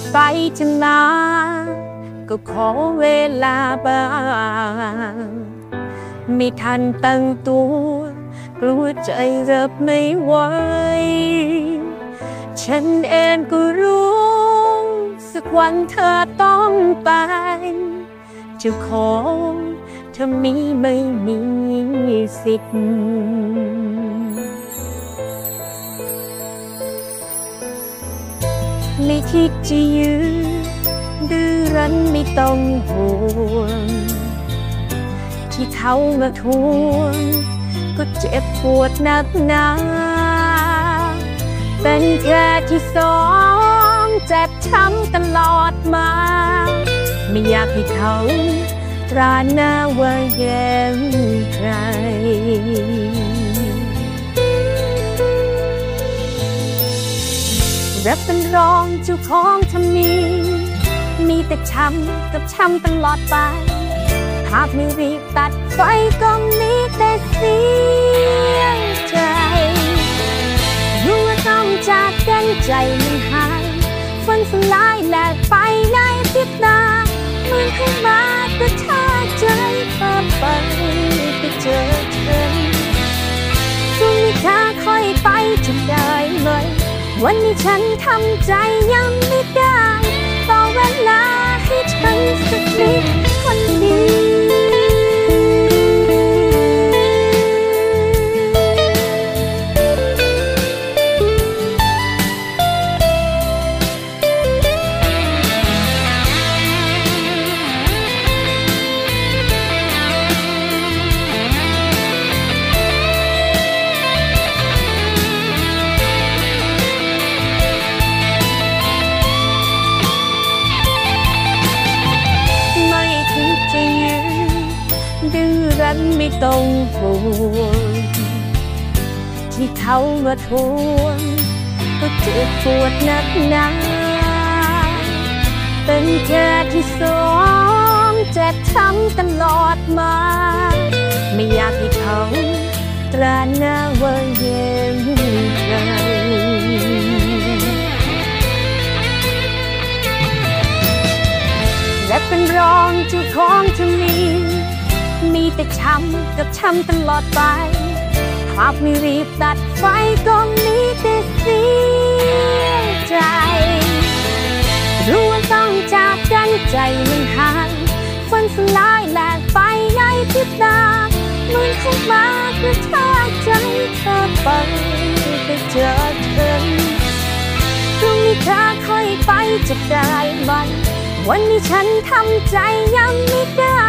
จะไปจะมา ก็ขอเวลาบ้าง ไม่ทันตั้งตัว กลัวใจรับไม่ไหว ฉันเองก็รู้ สักวันเธอต้องไปจะขอเธอมีไม่มีสิทธิ์ ไม่คิดจะยื้อดื้อรั้นไม่ต้องห่วง ที่เขามาทวง ก็เจ็บปวดนักหนาเป็นแค่ที่สองเจ็บช้ำตลอดมา ไม่อยากให้เขาตราหน้าว่าแย่งใคร รับเป็นรองเจ้าของทำมีมีแต่ช้ำกับช้ำตลอดไป หากไม่รีบตัดไฟก็มีแต่เสียใจ รู้ว่าต้องจากกันใจมันหายฝันสลายแหลกไปในพริบตาเมือนให้มากระชาใจเธอไปไป วันนี้ฉันทำใจยังไม่ได้ต่อเวลาให้ฉันสักนิดคนดี ต้องห่วงที่เขามาทวงก็เจ็บปวดหนักหนาเป็นแค่ที่สองเจ็บช้ำตลอดมา ไม่อยากให้เขาตราหน้าว่าเย็นใครและเป็นรองเจ้าของเธอมี มีแต่ช้ำกับช้ำตลอดไปหากไม่รีบตัดไฟก็มีแต่เสียใจ รู้ว่าต้องจากกันใจมันหายฝันสลายแหลกไปในพริบตาเหมือนเข้ามากระชากใจเธอไปไปเจอเธอพรุ่งนี้เธอค่อยไปจะได้ไหมวันนี้ฉันทำใจยังไม่ได้